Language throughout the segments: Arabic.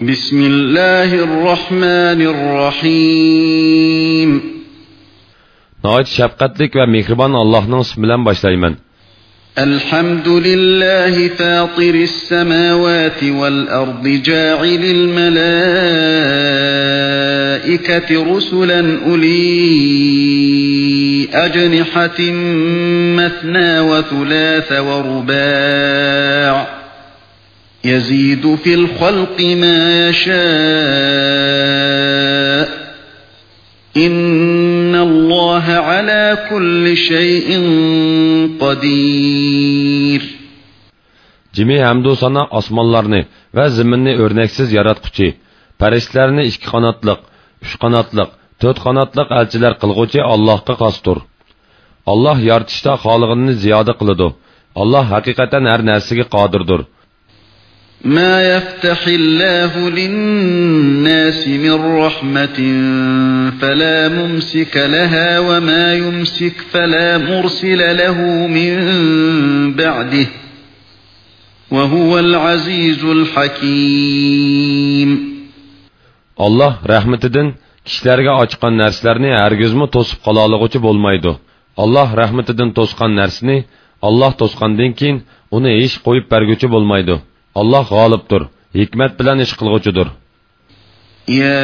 بسم الله الرحمن الرحيم Nəhayət şəfqətlik və mehriban Allah'ın ismi ilə başlayman. الحمد لله فاطر السماوات والأرض جاعل الملائكة رسلا أولي أجنحة مثنى وثلاث ورباع يزيد في الخلق ما يشاء إن الله على كل شيء قدير Cimi hamdu sana osmonlarni va zaminni o'rnaksiz yaratquchi, farishtalarni ikki qanotliq, uch qanotliq, to'rt qanotliq elchilar qilg'uvchi Allohga xosdir. Alloh yaratishda xolig'ini ziyoda qiladi. Alloh haqiqatan har narsaga qodirdir. ما يفتح الله للناس من رحمة فلا ممسك لها وما يمسك فلا مرسل له من بعده وهو العزيز الحكيم Allah rahmetidan kishilarga ochgan narsalarni hargizmi to'sib qololg'uchi bo'lmaydi. Allah rahmetidan to'sgan narsani Allah to'sgandan keyin uni hech qo'yib berguchi bo'lmaydi. Allah g'olibdir, hikmat bilan ish qilg'uchidir. يا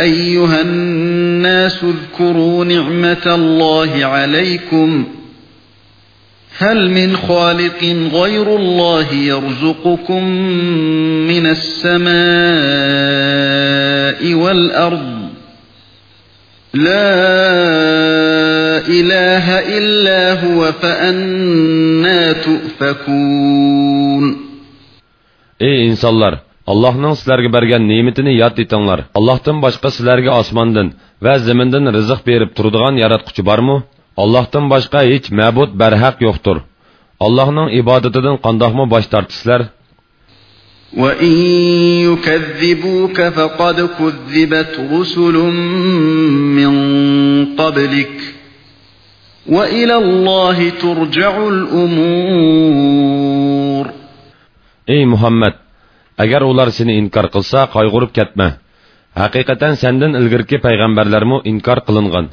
أيها الناس اذكروا نعمة الله عليكم هل من خالق غير الله يرزقكم من السماء والأرض لا إله إلا هو فأنا تؤفكون Ey insonlar, Allohning sizlarga bergan ne'matini yod etinglar. Allohdan boshqa sizlarga osmondan va zamindan rizq berib turadigan yaratquchi bormi? Allohdan boshqa hech ma'bud barhaq yo'qdir. Allohning ibodatidan qandoqmi bosh tortisizlar? وَإِن يُكَذِّبُوكَ فَقَدْ كُذِّبَتْ رُسُلٌ مِّن قَبْلِكَ وَإِلَى اللَّهِ تُرْجَعُ الْأُمُورُ Ey Muhammad, agar ular seni inkor qilsa, qayg'urib ketma. Haqiqatan sendan ilgirki payg'ambarlarmo inkor qilingan.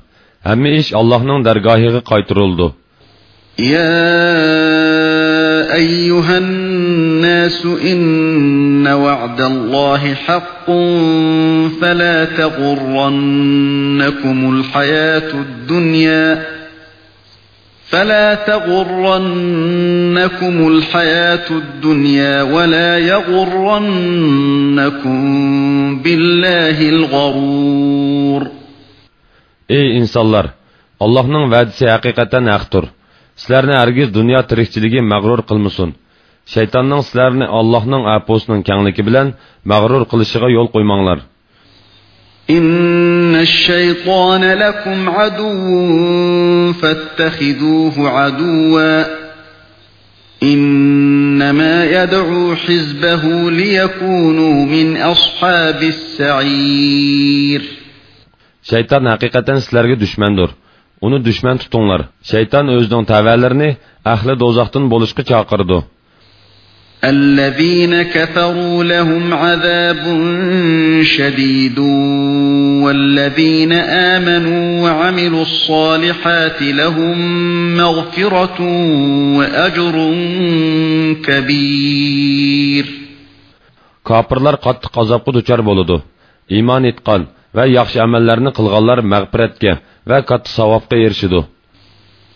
Hamma ish Allohning dargohiga qaytarildi. يا أيها الناس إن وعد الله حق فلا تغرنكم الحياة الدنيا فلا تغرنكم الحياة الدنيا ولا يغرنكم بالله الغرور Ey insonlar, Allohning va'dasi haqiqatan haqdir. Sizlarni hargiz dunyo tirikchiligi mag'rur qilmasin. Shaytonning sizlarni Allohning aposining kengligi bilan mag'rur qilishiga yo'l qo'ymanglar. İnneşşeytan lekum aduvun fettehiduhu aduva İnnemâ yed'u hizbehu liyekûnû min ashabis sa'ir Şeytan hakikaten sizlerge düşmendir. Onu düşmen tutunlar. Şeytan özünün təvəllərini əhli dozaqdan bolışqı çağırdı. الذين كفروا لهم عذاب شديد والذين آمنوا وعملوا الصالحات لهم مغفرة وأجر كبير Kafirlar qattiq azobga duchor bo'ladi. Iymon etgan va yaxshi amallarni qilganlar mag'firatga va katta savobga erishadi.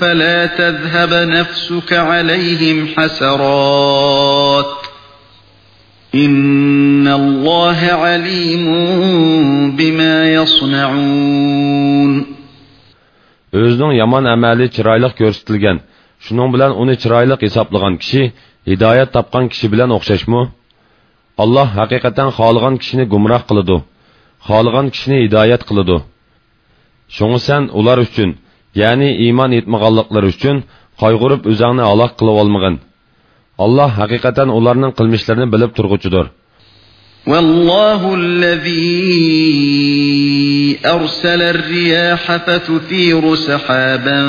فلا تذهب نفسك عليهم حسرات إن الله عليم بما يصنعون O'zining yomon amali chiroyli ko'rsatilgan. Shuning bilan uni chiroyli hisoblagan kishi hidoyat topgan kishi bilan o'xshashmi? Alloh haqiqatan xohlagan kishini gumroh qiladi. xohlagan kishini hidoyat qiladi shunga sen ular uchun ya'ni iymon etmaganliklari uchun qayg'urib o'zingni halok qilib olmag'in alloh haqiqatan ularning qilmishlarini bilib turg'uchidir والله الذي أرسل الرياح فتثير سحابا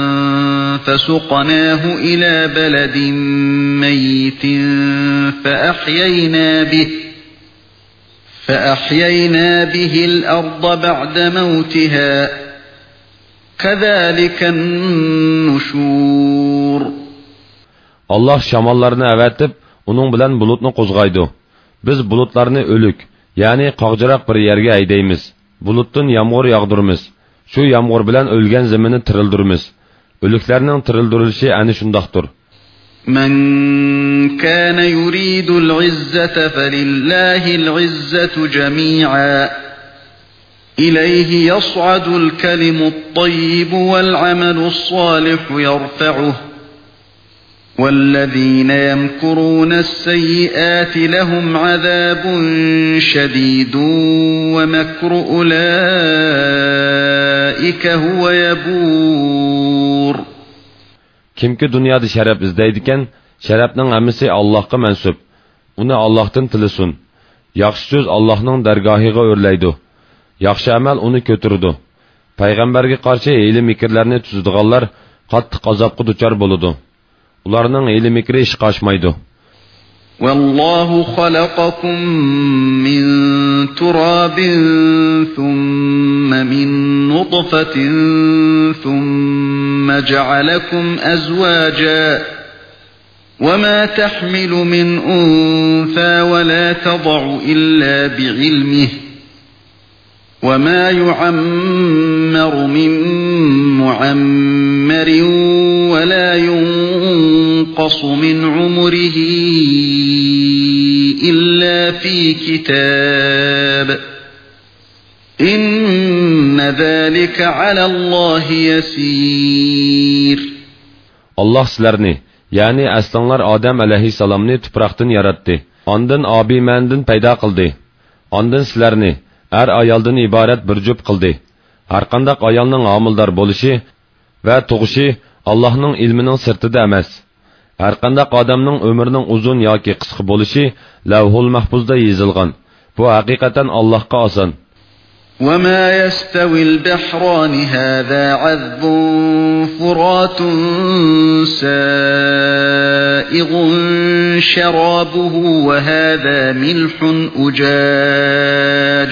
فسقناه إلى بلد ميت فأحيينا به فأحيينا به الأرض بعد موتها كذلك النشور alloh shamollarni avatib uning bilan bulutni qo'zg'aydi biz bulutlarni o'lik ya'ni qoqjiroq bir yerga haydaymiz bulutdan yomg'ir yog'dirmiz shu yomg'ir bilan o'lgan zimini tirildirmiz o'liklarning tirildirilishi ana shundoqdir من كان يريد العزة فلله العزة جميعا إليه يصعد الكلم الطيب والعمل الصالح يرفعه والذين يمكرون السيئات لهم عذاب شديد ومكر أولئك هو يبور kimki dunyoda sharaf izlaydigan sharafning hammasi allohga mansub uni allohdan tilasin yaxshi so'z allohning dargohiga o'rlaydi yaxshi amal uni ko'tirdi payg'ambarga qarshi hiyla mikrlarni tuzadiganlar qattiq azobga duchor bo'ladi ularning hiyla mikri ishqa oshmaydi والله خلقكم من تراب ثم من نطفة ثم جعلكم أزواجا وما تحمل من أنثى ولا تضع إلا بعلمه وما يعمر من معمر ولا ينقص من عمره إلا في كتاب إن ذلك على الله يسير alloh sizlarni ya'ni aslinglar odam alayhissalomni tuproqdan yaratdi ondin obimandin paydo qildi ondin sizlarni er ayoldan iborat bir jup qildi har qandaq ayolning homildor bo'lishi va tug'ishi allohning ilmining sirtida emas har qandaq odamning umrining uzun yoki qisqa bo'lishi lavhul mahfuzda yozilgan bu haqiqatan allohga oson وما يستوي البحران هذا عذب فرات سائغ شرابه وهذا ملح أجاج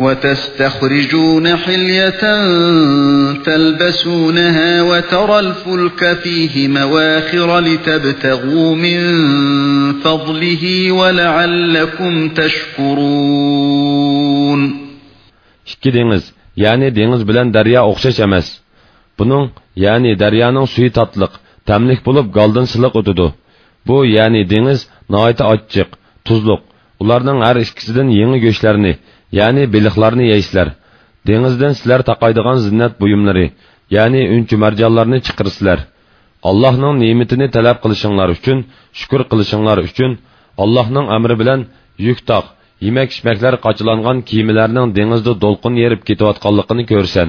وتستخرجون حلية تلبسونها وترى الفلك فيه مواخر لتبتغوا من فضله ولعلكم تشكرون ikki dengiz ya'ni dengiz bilan daryo o'xshash emas buning ya'ni daryoning suyi tatliq tamlik bo'lib goldan siliq o'tidi bu ya'ni dengiz noita ochiq tuzliq ularning har ikkisidan yangi go'shtlarni ya'ni beliqlarni yeysizlar dengizdan sizlar taqaydigan zinnat buyumlari ya'ni unchi marjonlarni chiqirsizlar allohning ne'matini talab qilishinglar uchun shukur qilishinglar uchun allohning amri bilan yuk taq yemak ichmaklar qochilangan kiyimlarning dengizda do'lqin yerib ketayotganligini ko'rsan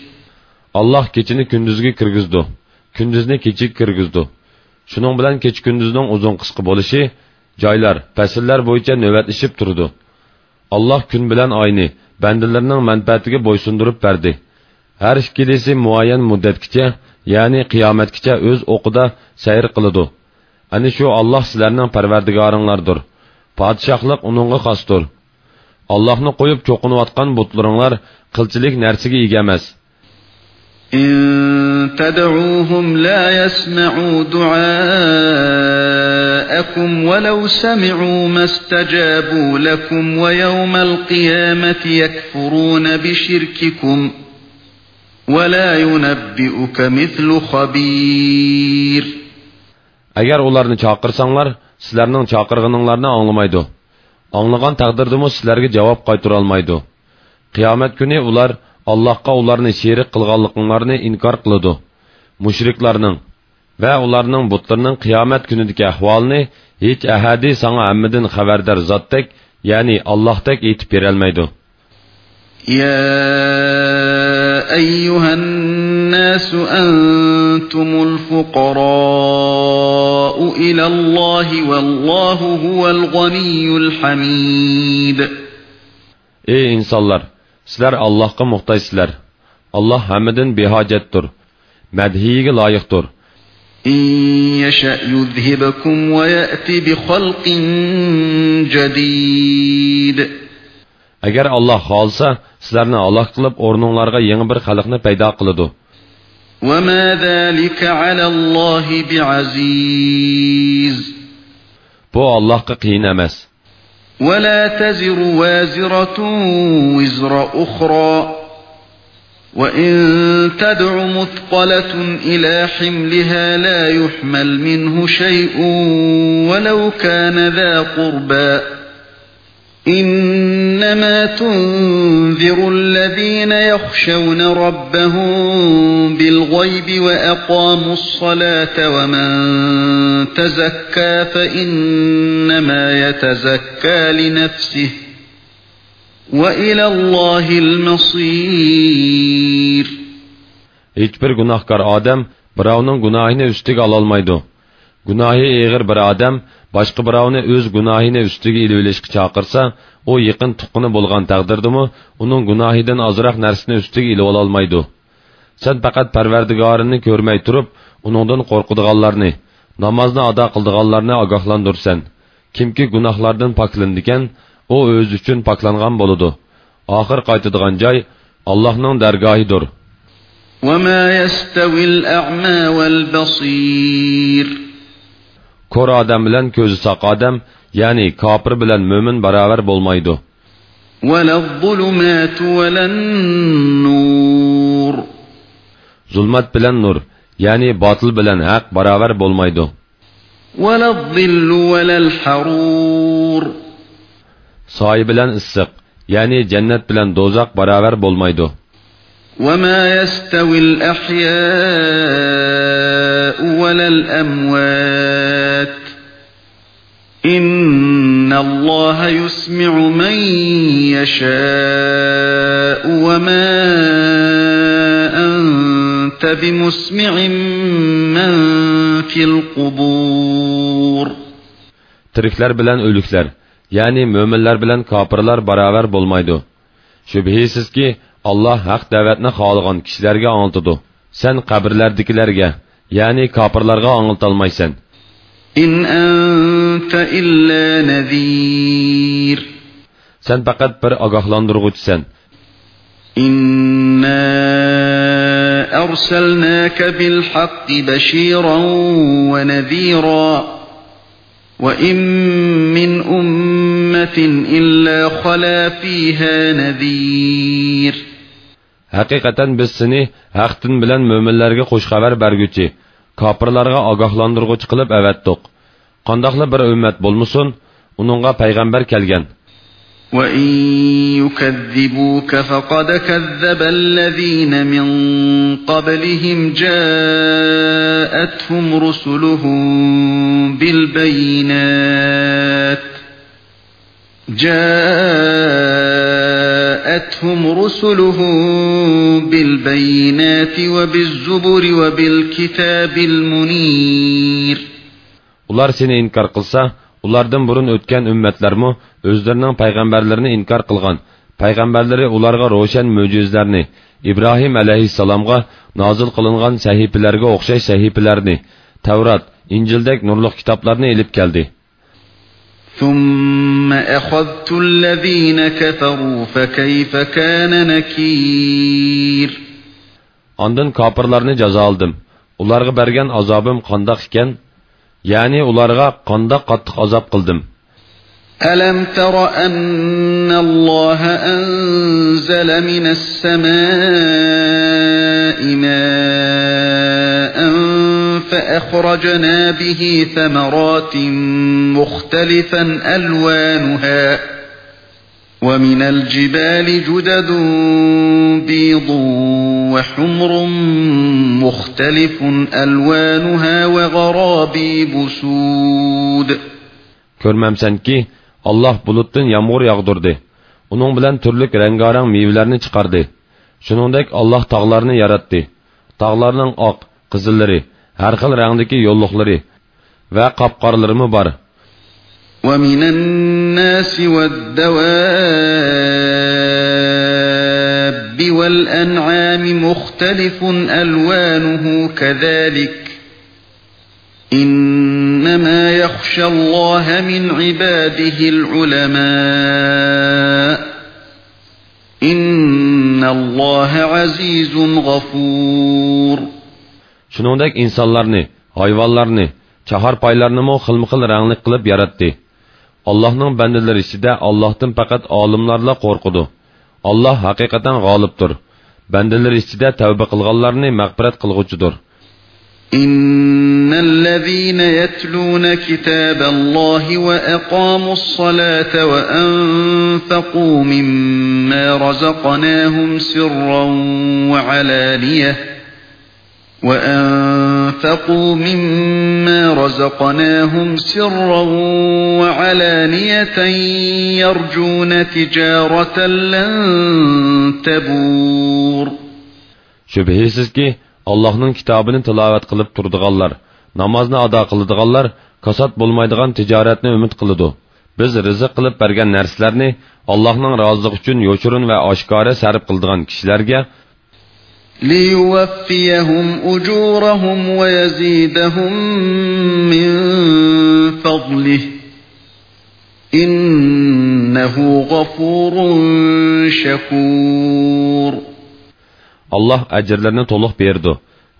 Alloh kechini kunduzga kirgizdi. Kunduzni kechiga kirgizdi. Shuning bilan kecha kunduzning uzun qisqa bo'lishi joylar fasllar bo'yicha navbatlashib turdi alloh kun bilan oyni bandalarning manfaatiga bo'ysundirib berdi har ikkilisi muayyan muddatgacha ya'ni qiyomatgacha o'z o'qida sayr qiladi ana shu alloh sizlarning parvardigoringlardir podshohlik uningga xosdir allohni qo'yib cho'qinayotgan butlaringlar qilchilik narsaga ega emas إن تدعوهم لا يسمعوا دعاءكم ولو سمعوا ما استجابوا لكم ويوم القيامة يكفرون بشرككم ولا ينبئك مثل خبير agar ularni chaqirsanglar sizlarning chaqirg'ininglarni anglamaydi anglagan taqdirdimi sizlarga javob qaytara olmaydi qiyomat kuni ular allohga ularni sherik qilganliklarini inkor qiladi mushriklarning va ularning butlarning qiyomat kunidagi ahvolini hech ahadi sanga hammadan xabardor zotdek ya'ni allohdek aytib berolmaydi يا أيها الناس أنتم الفقراء إلى الله والله هو الغني الحميد ey insonlar sizlar allohga muhtojsizlar alloh hammadan behojatdir madhiyiga loyiqdir إن يشأ يذهبكم ويأتي بخلق جديد agar alloh xohlasa sizlarni aloq qilib o'rninglarga yangi bir xalqni paydo qiladi وما ذلك على الله بعزيز bu allohga qiyin emas ولا تزر وازرة وزر أخرى. وإن تدع مثقلة إلى حملها لا يحمل منه شيء ولو كان ذا قربى. إنما تنذر الذين يخشون ربهم بالغيب وأقاموا الصلاة ومن تزكى فإنما يتزكى لنفسه وإلى الله المصير. Hech bir gunohkor odam birovning gunohini ustiga ololmaydi gunohi eg'ir bir odam boshqa birovni o'z gunohini ustiga ilib olishga chaqirsa u yaqin tuqqini bo'lgan taqdirdimi uning gunohidan ozroq narsani ustiga ilib ololmaydi sen faqat parvardigorini ko'rmay turib uningdan qo'rqadiganlarni namozni ado qildiganlarni ogohlantirsan kimki gunohlardan poklandikan u o'zi uchun poklangan bo'ladi oxir qaytadigan joy allohning dargohidir وما يستوي الأعمى والبصير ko'r odam bilan ko'zi soq odam ya'ni kofir bilan mo'min barobar bo'lmaydi zulmat bilan nur ya'ni botil bilan haq barobar bo'lmaydi soyi bilan issiq ya'ni jannat bilan do'zax barobar bo'lmaydi وما يستوي الأحياء ولا الأموات إن الله يسمع من يشاء وما أنت بمسمع من في القبور tiriklar bilan o'liklar ya'ni mo'minlar bilan kofirlar barobar bo'lmaydi shubhisizki alloh haq da'vatni xohlagan kishilarga anglitadi sen qabrlardagilarga ya'ni kofirlarga anglitolmaysan إن أنت إلا نذير sen faqat bir ogohlantirg'uchisan إنا أرسلناك بالحق بشيرا ونذيرا وإن من أمة إلا خلا فيها نذير haqiqatan biz seni haqdin bilan mo'minlarga xush xabar berguchi kofirlarga ogohlantirg'uchi qilib avatdiq qandoqli bir ummat bo'lmasin uningga payg'ambar kelgan وإن يكذبوك فقد كذب الذين من قبلهم جاءتهم رسلهم بالبينات جاءتهم رسلهم بالبينات وبالزبر وبالكتاب المنير ular seni inkor qilsa ulardan burun o'tgan ummatlarmi o'zlarining payg'ambarlarini inkor qilgan payg'ambarlari ularga ro'shan mo'jizlarni ibrohim alayhissalomga nozil qilingan sahifalarga o'xshash sahifalarni tavrat injildek nurliq kitoblarni ilib keldi ثم أخذت الذين كفروا فكيف كان نكير Ondan kafirlarni jazo oldim. Ularga bergan azobim qandoq ekan? Ya'ni ularga qandoq qattiq azob qildim. ألم تر أن الله أنزل من السماء ماء فأخرجنا به ثمرات مختلفا ألوانها ومن الجبال جدد بيض وحمر مختلف ألوانها وغرابيب سود Ko'rmamsanki, Allah bulutdan yağmur yağdırdı. Onun bilan turlik rengarang meyvelerini çıkardı. Shuningdek Allah tog'larni yaratdi. Tog'larning oq, qizillari, har xil rangdagi yo'lliqlari va qop-qorlarimi bor. ومن الناس والدواب والأنعام مختلف ألوانه كذلك إنما يخشى الله من عباده العلماء إن الله عزيز غفور Shuningdek insonlarni, hayvonlarni, chahar paylarni xilma-xil rangli qilib yaratdi. Allohning bandalari ichida Allohdan faqat olimlarla qo'rqidi. Alloh haqiqatan g'olibdir. Bandalar ichida tavba qilganlarni mag'firat qilg'uchidir. إن الذين يتلون كتاب الله وأقاموا الصلاة وأنفقوا مما رزقناهم سرا وعلانية وأنفقوا مما رزقناهم سرا وعلانية يرجون تجارة لن تبور Şübhisiz ki Allohning kitobini tilovat qilib turdiganlar, namozni ado qiladiganlar kasod bo'lmaydigan tijoratni umid qiladi. Biz rizq qilib bergan narsalarni Allohning roziligi uchun yo'chirin va oshkora sarf qiladigan kishilarga ليوفيهم أجورهم ويزيدهم من فضله إنه غفور شكور alloh ajrlarni to'liq berdi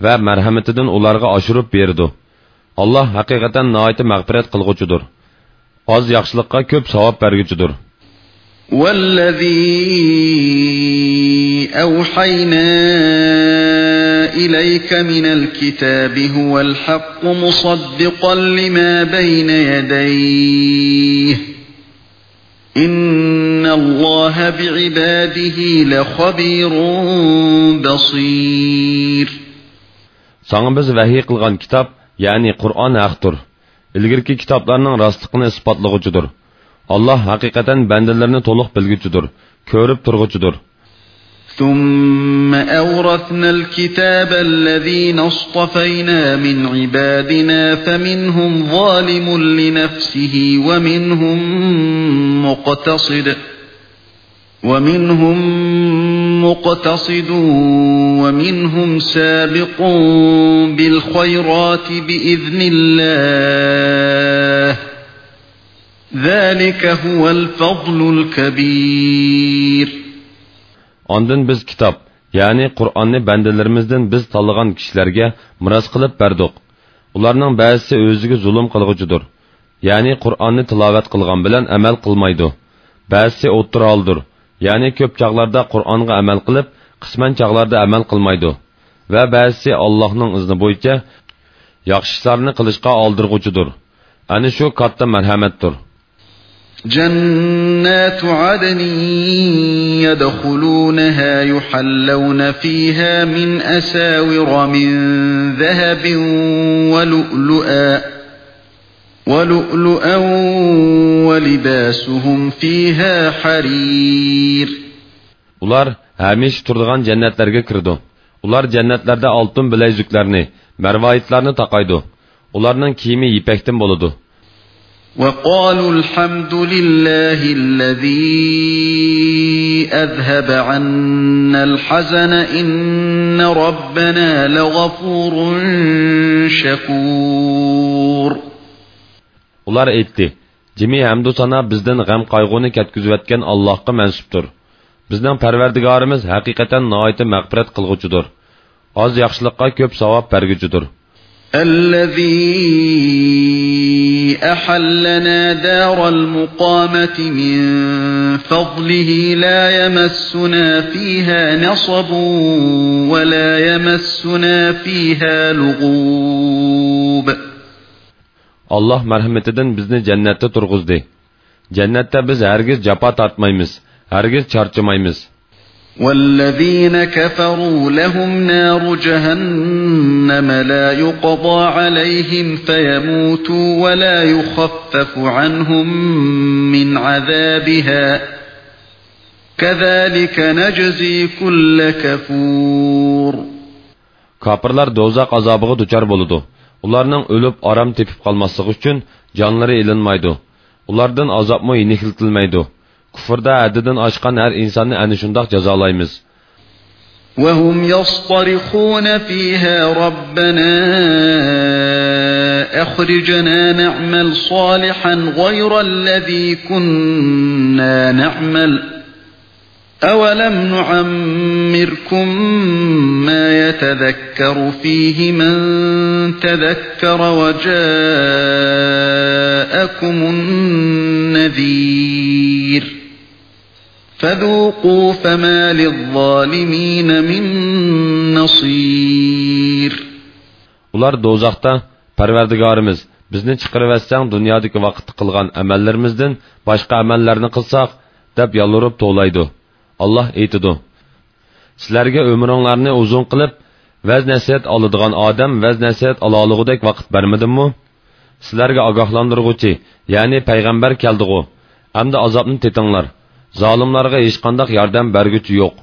va marhamatidan ularga oshirib berdi alloh haqiqatan noiti mag'firat qilg'uchidir oz yaxshilikqa ko'p savob berguchidir والذي أوحينا إليك من الكتاب هو الحق مصدقا لما بين يديه. إن الله بعباده لخبير بصير. سانبز وحيق لغان كتاب يعني قرآن أخطر إلغيركي كتابلارنا راستقنا إسبات لغجدر Alloh haqiqatan bandalarni to'liq bilguchidir, ko'rib turg'uchidir. ثم أورثنا الكتاب الذين اصطفينا من عبادنا فمنهم ظالم لنفسه ومنهم مقتصد ومنهم مقتصد ومنهم سابق بالخيرات بإذن الله ذلك هو الفضل الكبير Ondan biz kitob, ya'ni Qur'onni bandalarimizdan biz tanlagan kishilarga miros qilib berdik. Ularning ba'zisi o'ziga zulm qilg'uchidir. Ya'ni Qur'onni tilovat qilgan bilan amal qilmaydi. Ba'zisi o'ttiroldir. Ya'ni ko'p chaqlarda Qur'onga amal qilib, qisman chaqlarda amal qilmaydi. Va ba'zisi Allohning izni bo'yicha yaxshi ishlarni qilishga oldirg'uchidir. Ani shu katta marhamatdir. جنات عدن يدخلونها يحلون فيها من أساور من ذهب ولؤلؤا ولؤلؤا ولباسهم فيها حرير Ular hamish turadigan jannatlarga kirdi. Ular jannatlarda oltin bilezuklarni, marvoyitlarni taqaydi. Ularning kiyimi ipakdan bo'ladi. وقالوا الحمد لله الذي أذهب عنا الحزن إن ربنا لغفور شكور Ular aytdi: jimi hamdu sana bizdan g'am qayg'uni ketkizayotgan allohga mansubdir bizning parvardigorimiz haqiqatan noiti mag'firat qilg'uchidir oz yaxshilikqa ko'p savob berguchidir الذي أحلنا دار المقامة من فضله لا يمسنا فيها نصب ولا يمسنا فيها لغوب. الله مرحمتدن بزن جنتة ترغزده. جنتة بز هرگز جپا تاتمايمز هرگز چارچمايمز والذين كفروا لهم نار جهنم لا يقضى عليهم فيموتوا ولا يخفف عنهم من عذابها كذلك نجزي كل كفور Kapırlar dozaq azabığı duçar boludu. Ularning o'lib orom tepib qolmasligi uchun jonlari ilinmaydi. Ulardan azobmi yenikitilmaydi. Kufrda haddidan oshgan har insonni ana shundoq jazolaymiz وهم يصطرخون فيها ربنا أخرجنا نعمل صالحا غير الذي كنا نعمل أولم نعمركم ما يتذكر فيه من تذكر وجاءكم النذير فذوقوا فما للظالمين من نصير Ular dozaqda Parvardigorimiz bizni chiqarivetsang dunyodagi vaqtda qilgan amallarimizdan boshqa amallarni qilsak deb yolurib to'laydi. Alloh aytidi: Sizlarga umringlarni uzun qilib vaz nasihat oladigan odam vaz nasihat ololig'idek vaqt bermadimmi? Sizlarga ogohlantiruvchi, ya'ni payg'ambar keldi-ku. Hamda azobni tetinglar. Zolimlarga hech qanday yordam berguchi yo'q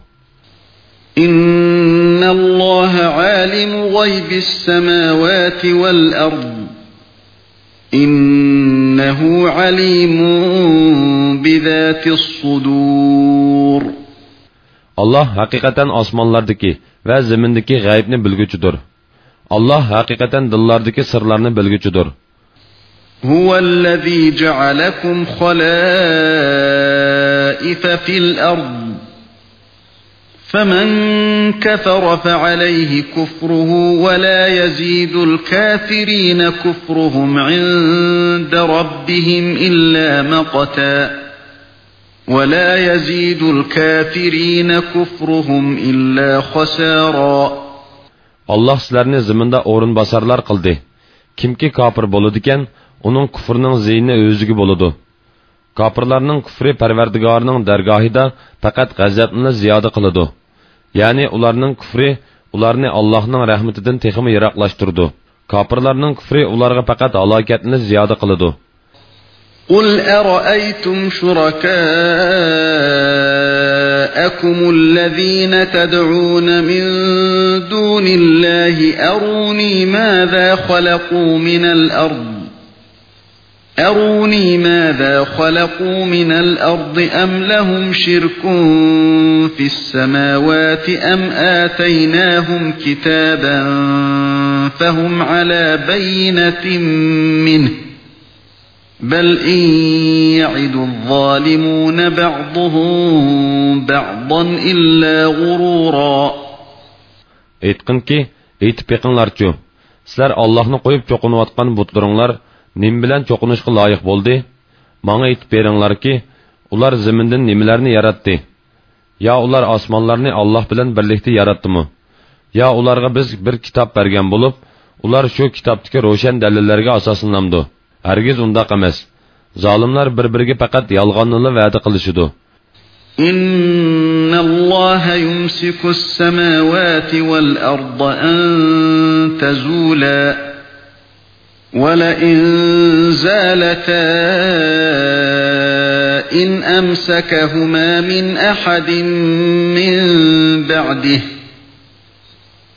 إن الله عالم غيب السماوات والأرض إنه عليم بذات الصدور Allah haqiqatan osmonlardagi va zimindagi g'aybni bilguchidir. Allah haqiqatan dillardagi sirlarni bilguchidir. هو الذي جعلكم خلائف في الأرض فمن كفر فعليه كفره ولا يزيد الكافرين كفرهم عند ربهم إلا مقتا ولا يزيد الكافرين كفرهم إلا خسارا الله sizlarni ziminda o'rin bosarlar qildi. Kimki kofir bo'ladigan, uning kufrining ziyni o'ziga bo'ladi kofirlarning kufri parvardigorning dargohida faqat g'azabni ziyoda qiladi ya'ni ularning kufri ularni allohning rahmatidan texmi yiroqlashtirdi kofirlarning kufri ularga faqat halokatni ziyoda qiladi قل أرأيتم شركاءكم الذين تدعون من دون الله أروني ماذا خلقوا من الأرض أروني ماذا خلقوا من الأرض أم لهم شرك في السماوات أم آتيناهم كتابا فهم على بينة منه بل إن يعد الظالمون بعضهم بعضا إلا غرورا Aytqin ki, aytib beqinlarchu. Sizlar Allohni qo'yib cho'qinayotgan butlaringlar nim bilan cho'qinishga loyiq bo'ldi manga aytib beringlarki ular zimindan nimalarni yaratdi yo ular osmonlarni olloh bilan birlikda yaratdimi yo ularga biz bir kitob bergan bo'lib ular shu kitobdagi ro'shan dalillarga asoslanamdi hargiz undoq emas zolimlar bir biriga faqat yolg'onnila va'da qilishidi إن الله يمسك السماوات والأرض أن تزولا ولئن زالتا إن أمسكهما من أحد من بعده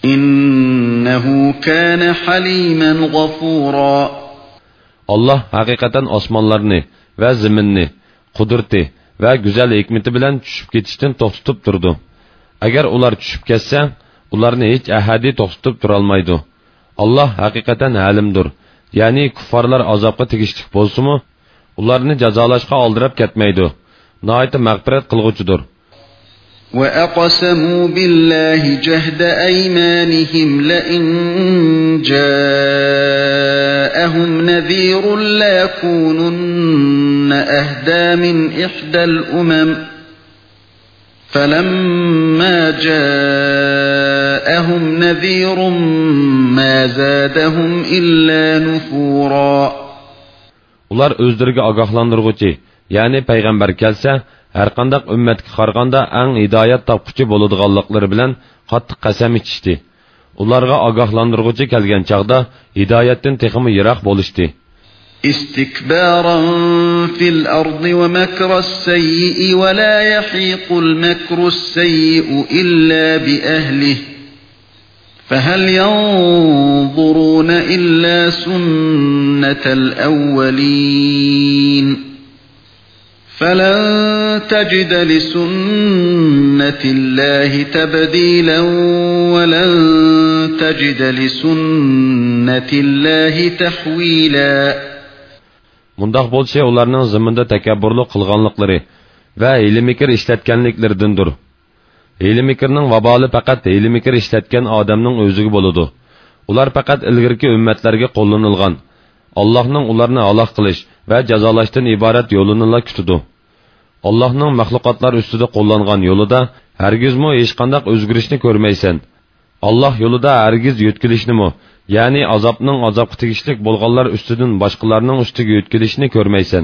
إنه كان حليما غفورا Allah haqiqatan osmonlarni va zaminni qudrati va go'zal hikmati bilan tushib ketishdan to'xtatib turdi. Agar ular tushib ketsa, ularni hech ahadi to'xtatib turolmaydi. Alloh haqiqatan halimdir. Ya'ni kuffarlar azobga tegishlik bo'lsimi ularni jazolashga oldirab ketmaydi noiti mag'firat qilg'uchidir وأقسموا بالله جهد أيمانهم لئن جاءهم نذير ليكونن أهدى من إحدى الأمم فلما جاءهم نذير ما زادهم إلا نفورا ular o'zlariga ogohlantirg'uchi ya'ni payg'ambar kelsa har qandaq ummatga qaraganda eng hidoyat topquchi bo'ladiganliklari bilan qattiq qasam ichishdi ularga ogohlantirg'uchi kelgan chog'da hidoyatdan texmi yiroq bo'lishdi استكبارا في الأرض ومكر السيء ولا يحيق المكر السيء إلا بأهله فهل ينظرون إلا سنة الأولين فلن تجد لسنة الله تبديلا ولن تجد لسنة الله تحويلا Mundaq bo'lsa ularning ziminda takabburlik qilganliklari va ilm-fikr ishlatganliklaridandir. Ilm-fikrning vaboli faqat ilm-fikr ishlatgan odamning o'ziga bo'ladi. Ular faqat ilgirki ummatlarga qo'llanilgan Allohning ularni aloq qilish va jazolashdan iborat yo'lini kutadi. Allohning maxluqotlar ustida qo'llangan yo'lida hargizmi hech qanday o'zgarishni ko'rmaysan. Alloh yo'lida hargiz yo'tkilishnimi, ya'ni azobning azobga tegishlik bo'lganlar ustidan boshqalarning ustiga yo'tkilishni ko'rmaysan.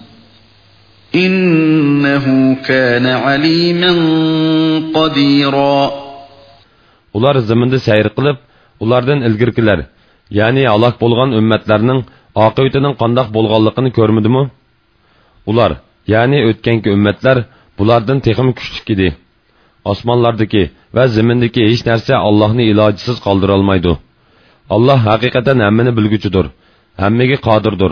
إنه كان عليما قديرا Ular zimində səyir qılıb, ulardan ilgirkilər, yəni alaq bolğan ümmetlərinin aqibətinin qandaq bolğanlığını görmüdümü? Ular, yəni ötkənki ümmetlər bulardan texim küçlük idi. osmonlardagi va zimindagi hech narsa allohni ilojisiz qoldirolmaydi alloh haqiqatan hammani bilguchidir hammaga qodirdir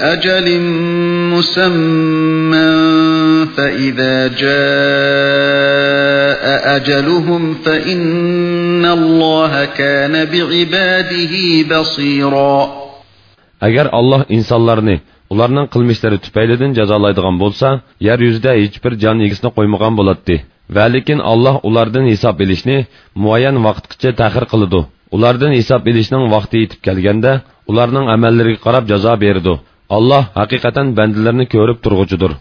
أجل مسمى فإذا جاء أجلهم فإن الله كان بعباده بصيرا agar alloh insonlarni ularning qilmishlari tufaylidan jazolaydigan bo'lsa yer yuzida hech bir jon egisini qo'ymagan bo'ladi va lekin alloh ulardan hisob ilishni muayyan vaqtgacha ta'xir qiladi ulardan hisob ilishning vaqti yetib kelganda ularning amallariga qarab jazo berdi alloh haqiqatan bandalarni ko'rib turg'uchidir